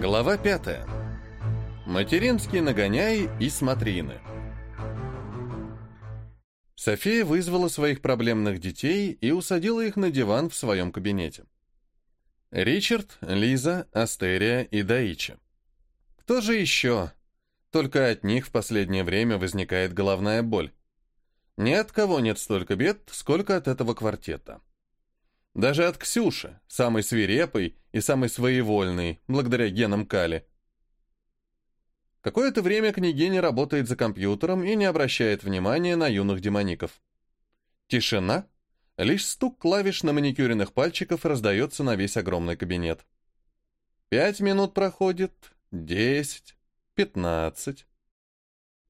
Глава пятая. Материнский нагоняй и смотрины. София вызвала своих проблемных детей и усадила их на диван в своем кабинете. Ричард, Лиза, Астерия и Даича. Кто же еще? Только от них в последнее время возникает головная боль. Ни от кого нет столько бед, сколько от этого квартета. Даже от Ксюши, самой свирепой и самой своевольной, благодаря генам Кали. Какое-то время княгиня работает за компьютером и не обращает внимания на юных демоников. Тишина. Лишь стук клавиш на маникюренных пальчиков раздается на весь огромный кабинет. Пять минут проходит, десять, пятнадцать.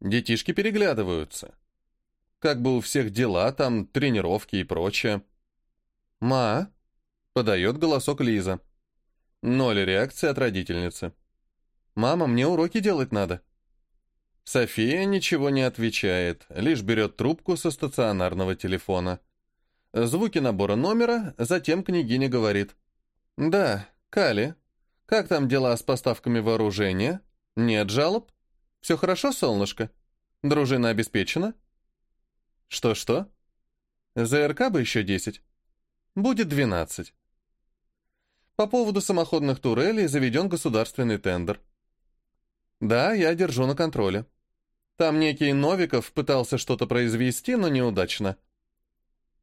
Детишки переглядываются. Как бы у всех дела, там тренировки и прочее. «Ма!» — подает голосок Лиза. Ноль реакции от родительницы. «Мама, мне уроки делать надо». София ничего не отвечает, лишь берет трубку со стационарного телефона. Звуки набора номера, затем княгиня говорит. «Да, Кали, как там дела с поставками вооружения? Нет жалоб? Все хорошо, солнышко? Дружина обеспечена?» «Что-что?» «ЗРК бы еще десять». Будет 12. По поводу самоходных турелей заведен государственный тендер. Да, я держу на контроле. Там некий Новиков пытался что-то произвести, но неудачно.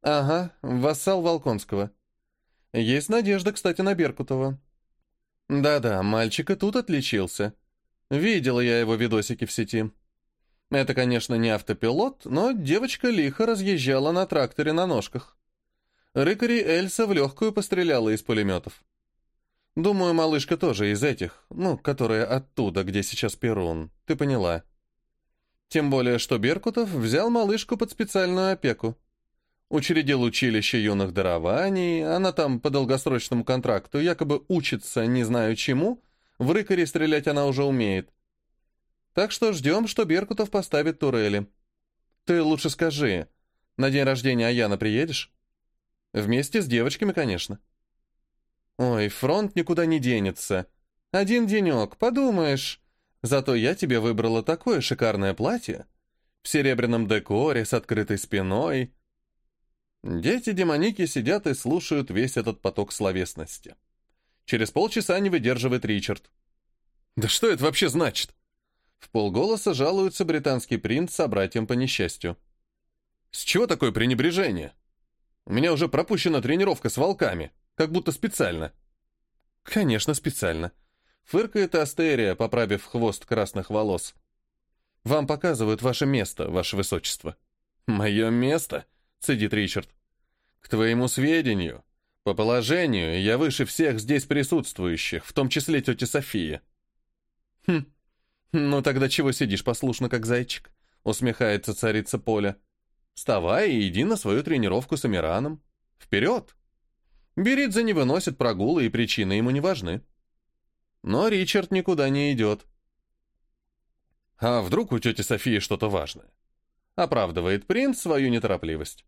Ага, вассал Волконского. Есть надежда, кстати, на Беркутова. Да-да, мальчик и тут отличился. Видела я его видосики в сети. Это, конечно, не автопилот, но девочка лихо разъезжала на тракторе на ножках. Рыкари Эльса в легкую постреляла из пулеметов. Думаю, малышка тоже из этих, ну, которые оттуда, где сейчас Перун. Ты поняла. Тем более, что Беркутов взял малышку под специальную опеку. Учредил училище юных дарований, она там по долгосрочному контракту якобы учится не знаю чему, в рыкаре стрелять она уже умеет. Так что ждем, что Беркутов поставит турели. Ты лучше скажи, на день рождения Аяна приедешь? Вместе с девочками, конечно. Ой, фронт никуда не денется. Один денек, подумаешь. Зато я тебе выбрала такое шикарное платье. В серебряном декоре, с открытой спиной. Дети-демоники сидят и слушают весь этот поток словесности. Через полчаса не выдерживает Ричард. «Да что это вообще значит?» В полголоса жалуется британский принц собратьям по несчастью. «С чего такое пренебрежение?» У меня уже пропущена тренировка с волками, как будто специально». «Конечно, специально», — фыркает Астерия, поправив хвост красных волос. «Вам показывают ваше место, ваше высочество». «Мое место?» — цедит Ричард. «К твоему сведению, по положению я выше всех здесь присутствующих, в том числе тети Софии». «Хм, ну тогда чего сидишь послушно, как зайчик?» — усмехается царица Поля. Вставай и иди на свою тренировку с Амираном. Вперед! Беридзе не выносит прогулы, и причины ему не важны. Но Ричард никуда не идет. А вдруг у тети Софии что-то важное? Оправдывает принц свою неторопливость.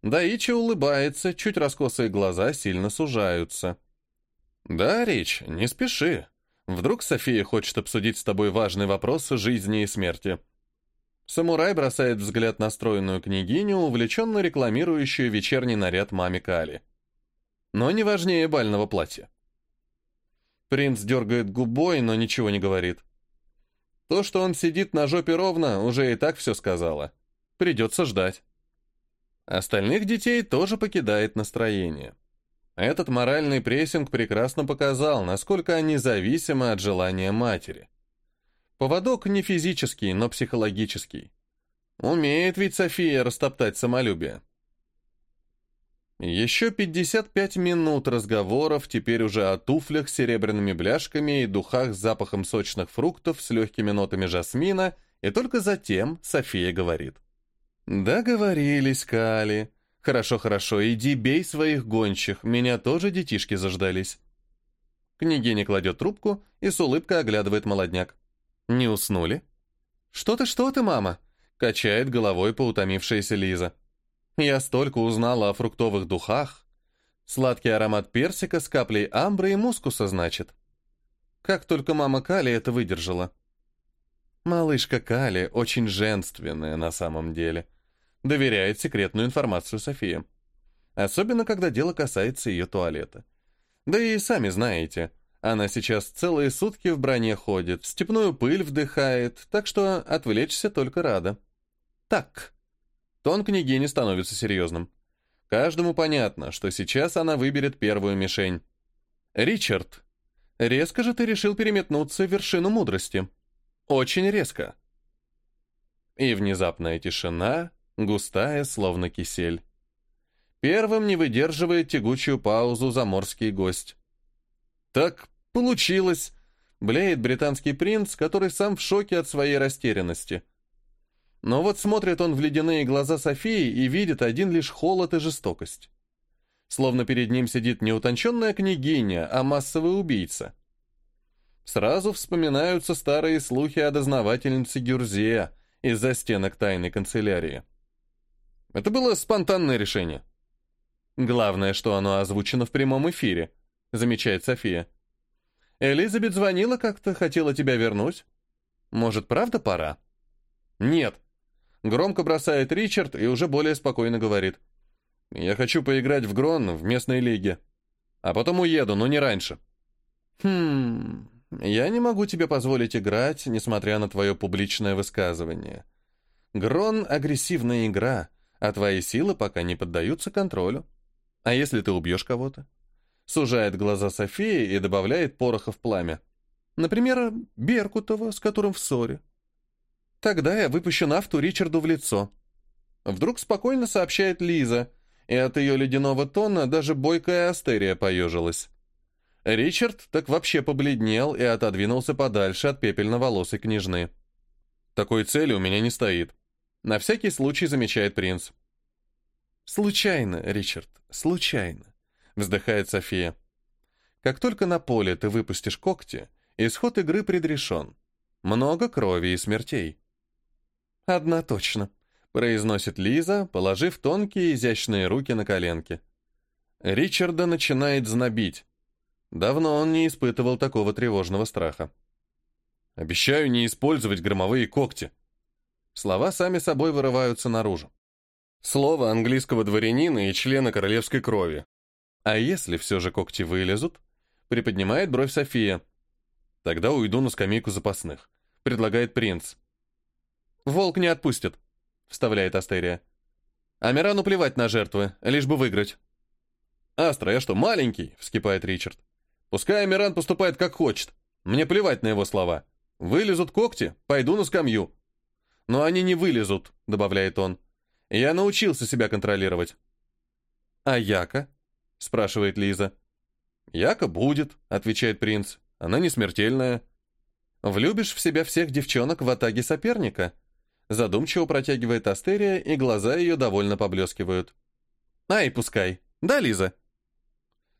Даичи улыбается, чуть раскосые глаза сильно сужаются. «Да, Рич, не спеши. Вдруг София хочет обсудить с тобой важный вопрос жизни и смерти». Самурай бросает взгляд на стройную княгиню, увлеченно рекламирующую вечерний наряд маме Кали. Но не важнее бального платья. Принц дергает губой, но ничего не говорит. То, что он сидит на жопе ровно, уже и так все сказала. Придется ждать. Остальных детей тоже покидает настроение. Этот моральный прессинг прекрасно показал, насколько они зависимы от желания матери. Поводок не физический, но психологический. Умеет ведь София растоптать самолюбие. Еще 55 минут разговоров, теперь уже о туфлях с серебряными бляшками и духах с запахом сочных фруктов с легкими нотами жасмина, и только затем София говорит. «Договорились, Кали. Хорошо-хорошо, иди бей своих гончих, меня тоже детишки заждались». Княгиня кладет трубку и с улыбкой оглядывает молодняк. «Не уснули?» «Что ты, что ты, мама?» — качает головой поутомившаяся Лиза. «Я столько узнала о фруктовых духах. Сладкий аромат персика с каплей амбры и мускуса, значит». Как только мама Кали это выдержала. Малышка Кали очень женственная на самом деле. Доверяет секретную информацию Софии. Особенно, когда дело касается ее туалета. Да и сами знаете, она сейчас целые сутки в броне ходит, степную пыль вдыхает, так что отвлечься только рада. Так. Тон княгини становится серьезным. Каждому понятно, что сейчас она выберет первую мишень. «Ричард, резко же ты решил переметнуться в вершину мудрости. Очень резко». И внезапная тишина, густая, словно кисель. Первым не выдерживает тягучую паузу заморский гость. «Так получилось!» — блеет британский принц, который сам в шоке от своей растерянности. Но вот смотрит он в ледяные глаза Софии и видит один лишь холод и жестокость. Словно перед ним сидит не утонченная княгиня, а массовый убийца. Сразу вспоминаются старые слухи о дознавательнице Гюрзея из-за стенок тайной канцелярии. Это было спонтанное решение. Главное, что оно озвучено в прямом эфире, замечает София. Элизабет звонила как-то, хотела тебя вернуть. Может, правда пора? Нет. Громко бросает Ричард и уже более спокойно говорит. Я хочу поиграть в Грон в местной лиге. А потом уеду, но не раньше. Хм, я не могу тебе позволить играть, несмотря на твое публичное высказывание. Грон — агрессивная игра, а твои силы пока не поддаются контролю. А если ты убьешь кого-то? Сужает глаза Софии и добавляет пороха в пламя. Например, Беркутова, с которым в ссоре. Тогда я выпущу нафту Ричарду в лицо. Вдруг спокойно сообщает Лиза, и от ее ледяного тона даже бойкая астерия поежилась. Ричард так вообще побледнел и отодвинулся подальше от пепельно-волосой княжны. «Такой цели у меня не стоит», — на всякий случай замечает принц. «Случайно, Ричард, случайно», — вздыхает София. «Как только на поле ты выпустишь когти, исход игры предрешен. Много крови и смертей». «Одна точно», — произносит Лиза, положив тонкие изящные руки на коленки. Ричарда начинает знобить. Давно он не испытывал такого тревожного страха. «Обещаю не использовать громовые когти». Слова сами собой вырываются наружу. Слово английского дворянина и члена королевской крови. А если все же когти вылезут? Приподнимает бровь София. Тогда уйду на скамейку запасных. Предлагает принц. Волк не отпустит, вставляет Астерия. Амирану плевать на жертвы, лишь бы выиграть. Астра, я что, маленький? Вскипает Ричард. Пускай Амиран поступает как хочет. Мне плевать на его слова. Вылезут когти, пойду на скамью. Но они не вылезут, добавляет он. Я научился себя контролировать. А Яка? Спрашивает Лиза. Яка будет, отвечает принц. Она не смертельная. Влюбишь в себя всех девчонок в атаге соперника? Задумчиво протягивает Астерия, и глаза ее довольно поблескивают. Ай, пускай. Да, Лиза?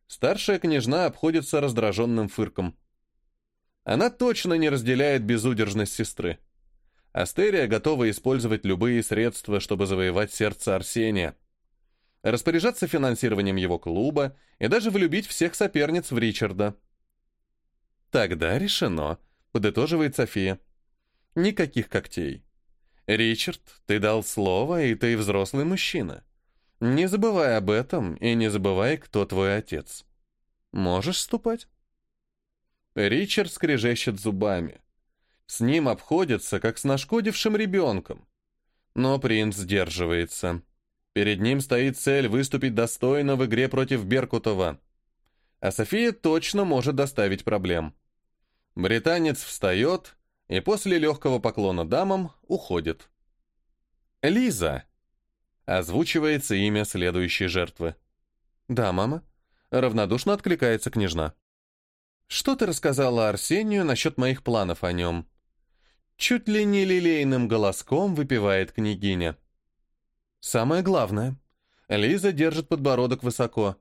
Старшая княжна обходится раздраженным фырком. Она точно не разделяет безудержность сестры. Астерия готова использовать любые средства, чтобы завоевать сердце Арсения, распоряжаться финансированием его клуба и даже влюбить всех соперниц в Ричарда. «Тогда решено», — подытоживает София. «Никаких когтей. Ричард, ты дал слово, и ты взрослый мужчина. Не забывай об этом и не забывай, кто твой отец. Можешь ступать?» Ричард скрежещет зубами. С ним обходятся, как с нашкодившим ребенком. Но принц сдерживается. Перед ним стоит цель выступить достойно в игре против Беркутова. А София точно может доставить проблем. Британец встает и после легкого поклона дамам уходит. «Лиза!» Озвучивается имя следующей жертвы. «Да, мама?» Равнодушно откликается княжна. «Что ты рассказала Арсению насчет моих планов о нем?» Чуть ли не лилейным голоском выпивает княгиня. Самое главное. Лиза держит подбородок высоко.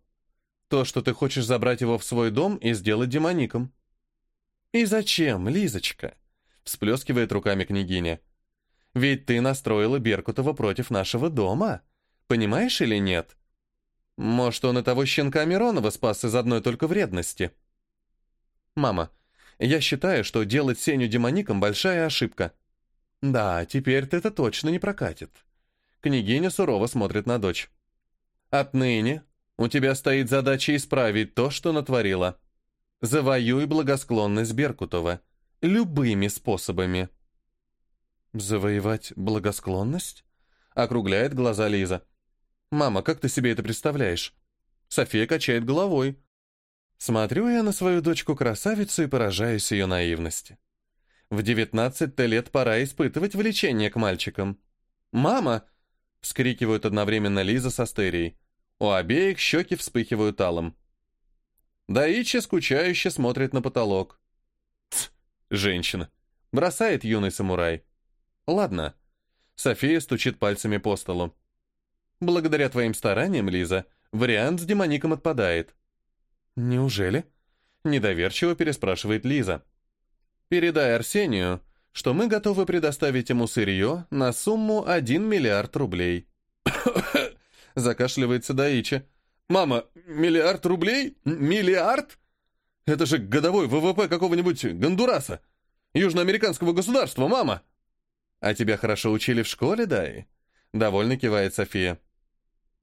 То, что ты хочешь забрать его в свой дом и сделать демоником. «И зачем, Лизочка?» — всплескивает руками княгиня. «Ведь ты настроила Беркутова против нашего дома. Понимаешь или нет? Может, он и того щенка Миронова спас из одной только вредности?» «Мама, Я считаю, что делать Сеню демоником — большая ошибка. Да, теперь-то это точно не прокатит. Княгиня сурово смотрит на дочь. Отныне у тебя стоит задача исправить то, что натворила. Завоюй благосклонность Беркутова. Любыми способами. Завоевать благосклонность? Округляет глаза Лиза. Мама, как ты себе это представляешь? София качает головой. Смотрю я на свою дочку-красавицу и поражаюсь ее наивности. В девятнадцать-то лет пора испытывать влечение к мальчикам. «Мама!» — вскрикивают одновременно Лиза с Астерией. У обеих щеки вспыхивают алым. Даичи скучающе смотрит на потолок. Тс, женщина. Бросает юный самурай. Ладно. София стучит пальцами по столу. Благодаря твоим стараниям, Лиза, вариант с демоником отпадает. Неужели? Недоверчиво переспрашивает Лиза. Передай Арсению, что мы готовы предоставить ему сырье на сумму 1 миллиард рублей. Закашливается Даичи. «Мама, миллиард рублей? Миллиард? Это же годовой ВВП какого-нибудь Гондураса, южноамериканского государства, мама!» «А тебя хорошо учили в школе, Дай?» Довольно кивает София.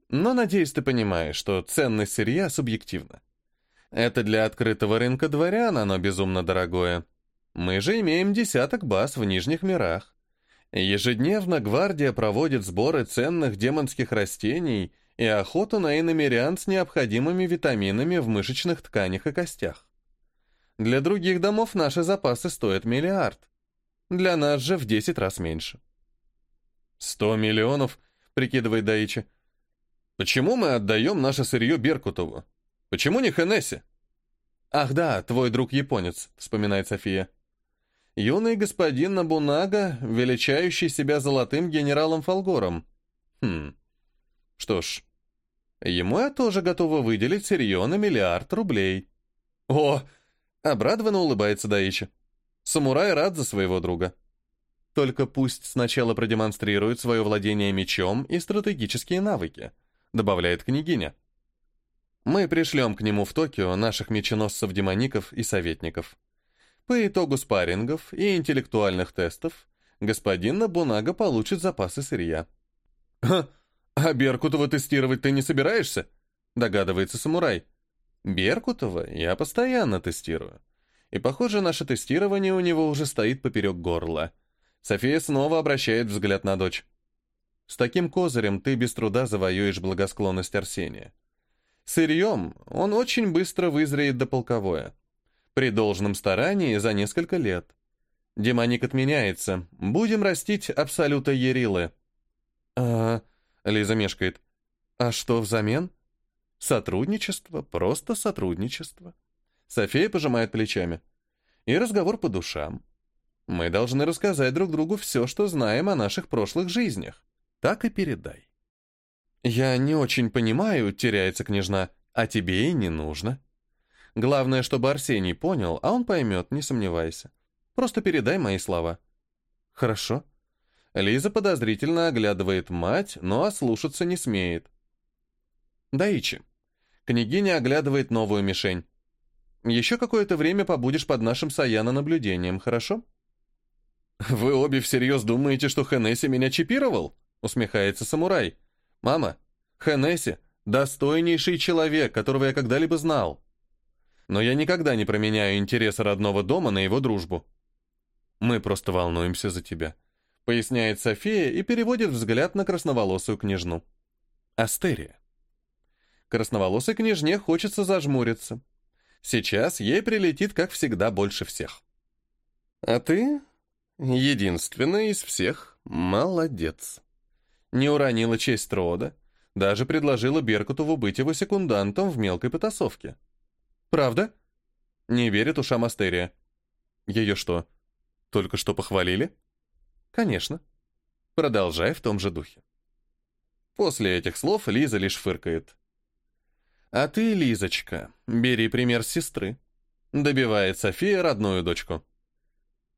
«Но, надеюсь, ты понимаешь, что ценность сырья субъективна. Это для открытого рынка дворян оно безумно дорогое. Мы же имеем десяток баз в Нижних мирах. Ежедневно гвардия проводит сборы ценных демонских растений и охоту на иномерян с необходимыми витаминами в мышечных тканях и костях. Для других домов наши запасы стоят миллиард. Для нас же в 10 раз меньше. «Сто миллионов?» — прикидывает Даичи. «Почему мы отдаем наше сырье Беркутову? Почему не Хенессе?» «Ах да, твой друг японец», — вспоминает София. Юный господин Набунага, величающий себя золотым генералом Фолгором. Хм. Что ж, ему я тоже готова выделить сырье на миллиард рублей. О! Обрадованно улыбается Даичи. Самурай рад за своего друга. Только пусть сначала продемонстрирует свое владение мечом и стратегические навыки, добавляет княгиня. Мы пришлем к нему в Токио наших меченосцев-демоников и советников. По итогу спаррингов и интеллектуальных тестов господин Набунага получит запасы сырья. «Ха, а Беркутова тестировать ты не собираешься?» догадывается самурай. «Беркутова я постоянно тестирую. И, похоже, наше тестирование у него уже стоит поперек горла». София снова обращает взгляд на дочь. «С таким козырем ты без труда завоюешь благосклонность Арсения. Сырьем он очень быстро вызреет до полковое. При должном старании за несколько лет. Демоник отменяется. Будем растить абсолюта Ерилы. А, Лиза мешкает. А что взамен? Сотрудничество, просто сотрудничество. София пожимает плечами. И разговор по душам. Мы должны рассказать друг другу все, что знаем о наших прошлых жизнях. Так и передай. Я не очень понимаю, теряется княжна, а тебе и не нужно. Главное, чтобы Арсений понял, а он поймет, не сомневайся. Просто передай мои слова». «Хорошо». Лиза подозрительно оглядывает мать, но ослушаться не смеет. «Даичи». Княгиня оглядывает новую мишень. «Еще какое-то время побудешь под нашим Саяна наблюдением, хорошо?» «Вы обе всерьез думаете, что Хенесси меня чипировал?» усмехается самурай. «Мама, Хенесси — достойнейший человек, которого я когда-либо знал но я никогда не променяю интересы родного дома на его дружбу. Мы просто волнуемся за тебя», — поясняет София и переводит взгляд на красноволосую княжну. Астерия. Красноволосой княжне хочется зажмуриться. Сейчас ей прилетит, как всегда, больше всех. А ты, единственная из всех, молодец. Не уронила честь рода, даже предложила Беркутову быть его секундантом в мелкой потасовке. Правда? Не верит ушам Астерия. Ее что, только что похвалили? Конечно. Продолжай в том же духе. После этих слов Лиза лишь фыркает. «А ты, Лизочка, бери пример с сестры», — добивает София родную дочку.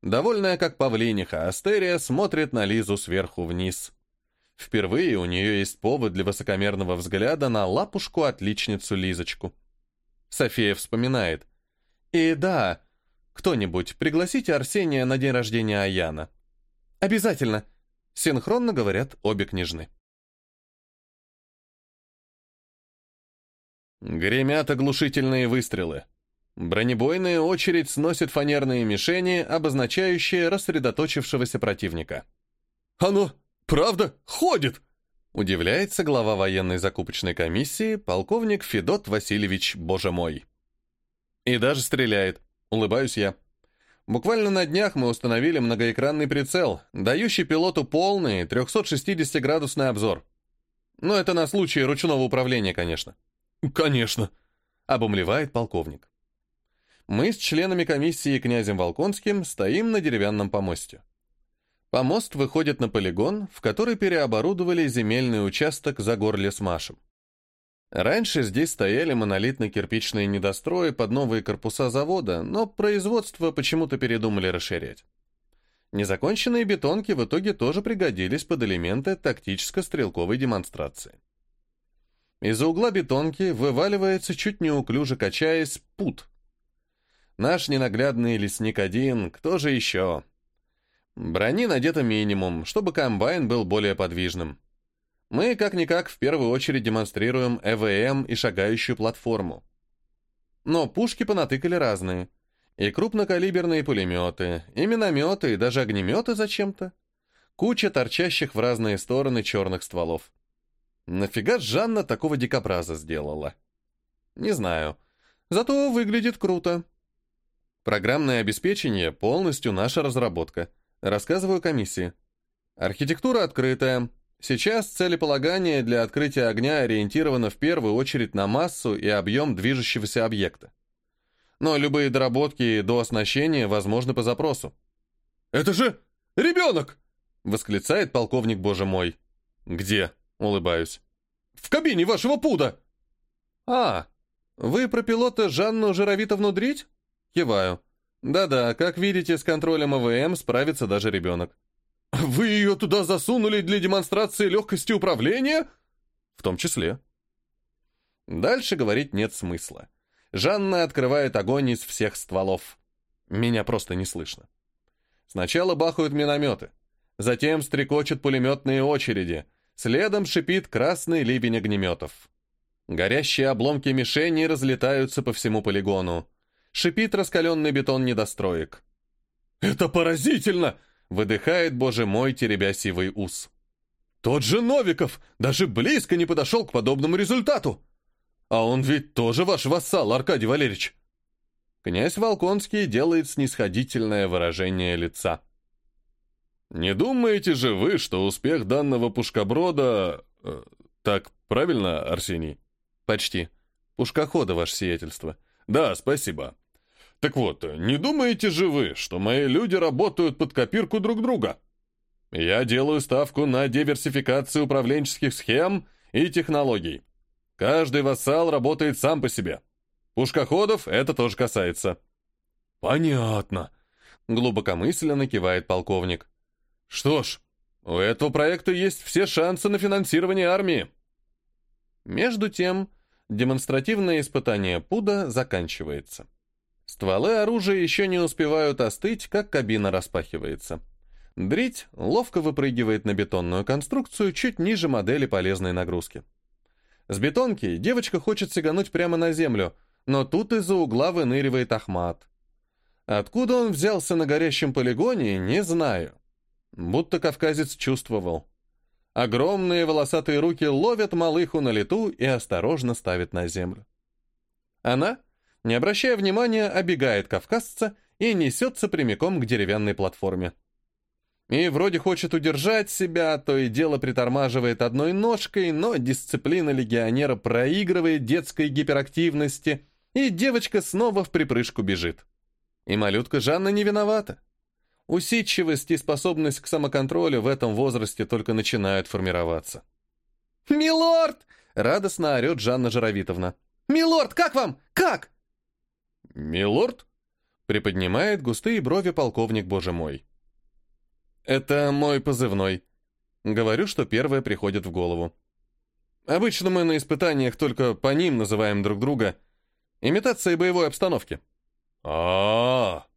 Довольная как павлиниха, Астерия смотрит на Лизу сверху вниз. Впервые у нее есть повод для высокомерного взгляда на лапушку-отличницу Лизочку. София вспоминает. «И да, Кто-нибудь, пригласите Арсения на день рождения Аяна». «Обязательно!» — синхронно говорят обе княжны. Гремят оглушительные выстрелы. Бронебойная очередь сносит фанерные мишени, обозначающие рассредоточившегося противника. «Оно, правда, ходит?» Удивляется глава военной закупочной комиссии, полковник Федот Васильевич, боже мой. И даже стреляет. Улыбаюсь я. Буквально на днях мы установили многоэкранный прицел, дающий пилоту полный 360-градусный обзор. Но это на случай ручного управления, конечно. «Конечно», — обумлевает полковник. Мы с членами комиссии и князем Волконским стоим на деревянном помосте. Помост выходит на полигон, в который переоборудовали земельный участок за горле с Машем. Раньше здесь стояли монолитно-кирпичные недострои под новые корпуса завода, но производство почему-то передумали расширять. Незаконченные бетонки в итоге тоже пригодились под элементы тактическо-стрелковой демонстрации. Из-за угла бетонки вываливается, чуть неуклюже качаясь, пут. Наш ненаглядный лесник один, кто же еще? Брони надето минимум, чтобы комбайн был более подвижным. Мы, как-никак, в первую очередь демонстрируем ЭВМ и шагающую платформу. Но пушки понатыкали разные. И крупнокалиберные пулеметы, и минометы, и даже огнеметы зачем-то. Куча торчащих в разные стороны черных стволов. Нафига Жанна такого дикобраза сделала? Не знаю. Зато выглядит круто. Программное обеспечение полностью наша разработка. Рассказываю комиссии. Архитектура открытая. Сейчас целеполагание для открытия огня ориентировано в первую очередь на массу и объем движущегося объекта. Но любые доработки до оснащения возможны по запросу. «Это же ребенок!» — восклицает полковник Боже мой. «Где?» — улыбаюсь. «В кабине вашего пуда!» «А, вы про пилота Жанну Жировитовну Дрить?» Киваю. Да-да, как видите, с контролем АВМ справится даже ребенок. Вы ее туда засунули для демонстрации легкости управления? В том числе. Дальше говорить нет смысла. Жанна открывает огонь из всех стволов. Меня просто не слышно. Сначала бахают минометы, затем стрекочут пулеметные очереди, следом шипит красный ливень огнеметов. Горящие обломки мишени разлетаются по всему полигону. Шипит раскаленный бетон недостроек. «Это поразительно!» — выдыхает, боже мой, теребя сивый ус. «Тот же Новиков даже близко не подошел к подобному результату! А он ведь тоже ваш вассал, Аркадий Валерьевич!» Князь Волконский делает снисходительное выражение лица. «Не думаете же вы, что успех данного пушкоброда... Э, так правильно, Арсений?» «Почти. Пушкохода, ваше сиятельство». «Да, спасибо. Так вот, не думаете же вы, что мои люди работают под копирку друг друга? Я делаю ставку на диверсификацию управленческих схем и технологий. Каждый вассал работает сам по себе. Пушкоходов это тоже касается». «Понятно», — глубокомысленно кивает полковник. «Что ж, у этого проекта есть все шансы на финансирование армии». Между тем, демонстративное испытание Пуда заканчивается. Стволы оружия еще не успевают остыть, как кабина распахивается. Дрить ловко выпрыгивает на бетонную конструкцию чуть ниже модели полезной нагрузки. С бетонки девочка хочет сигануть прямо на землю, но тут из-за угла выныривает Ахмат. Откуда он взялся на горящем полигоне, не знаю. Будто кавказец чувствовал. Огромные волосатые руки ловят малыху на лету и осторожно ставят на землю. Она, не обращая внимания, обегает кавказца и несется прямиком к деревянной платформе. И вроде хочет удержать себя, то и дело притормаживает одной ножкой, но дисциплина легионера проигрывает детской гиперактивности, и девочка снова в припрыжку бежит. И малютка Жанна не виновата. Усидчивость и способность к самоконтролю в этом возрасте только начинают формироваться. «Милорд!» — радостно орет Жанна Жаровитовна. «Милорд, как вам? Как?» «Милорд?» — приподнимает густые брови полковник, боже мой. «Это мой позывной». Говорю, что первое приходит в голову. Обычно мы на испытаниях только по ним называем друг друга. Имитация боевой обстановки. а,